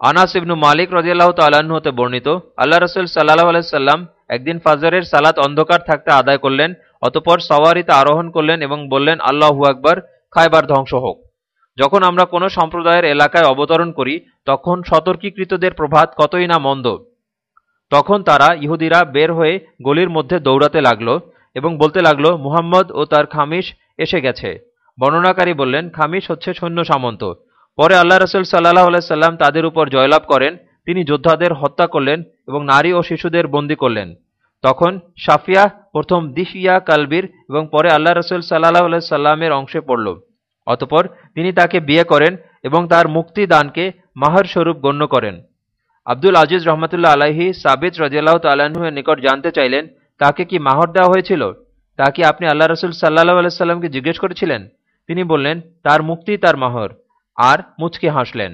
আনাস ইবনু মালিক রদিয়াল্লাহ তাল্লাহ্ন হতে বর্ণিত, আল্লাহ রসুল সাল্লাহ আলাইসাল্লাম একদিন ফাজরের সালাত অন্ধকার থাকতে আদায় করলেন, অতপর সওয়ারিতে আরোহণ করলেন এবং বললেন, আল্লাহু আকবর খাইবার ধ্বংস হোক। যখন আমরা কোনো সম্প্রদায়ের এলাকায় অবতরণ করি, তখন সতর্কীকৃতদের প্রভাত কতই না মন্দ। তখন তারা ইহুদিরা বের হয়ে গলির মধ্যে দৌড়াতে লাগল এবং বলতে লাগল, মুহাম্মদ ও তার খামিশ এসে গেছে। বর্ণনাকারী বললেন, খামিশ হচ্ছে সৈন্য সামন্ত। পরে আল্লাহ রসুল সাল্লাহ সাল্লাম তাদের উপর জয়লাভ করেন, তিনি যোদ্ধাদের হত্যা করলেন এবং নারী ও শিশুদের বন্দি করলেন। তখন সাফিয়া প্রথম দিশিয়া কালবির এবং পরে আল্লাহ রসুল সাল্লাহ সাল্লামের অংশে পড়ল। অতপর তিনি তাকে বিয়ে করেন এবং তার মুক্তি দানকে মাহর স্বরূপ গণ্য করেন। আব্দুল আজিজ রহমতুল্লাহ আলাহি সাবিত রাজিয়াল্লাহ তাল্লাহ্নের নিকট জানতে চাইলেন তাকে কি মাহর দেওয়া হয়েছিল? তা কি আপনি আল্লাহ রসুল সাল্লাহ আলাইসাল্লামকে জিজ্ঞেস করেছিলেন? তিনি বললেন, তার মুক্তি তার মাহর। আর মুচকে হাসলেন।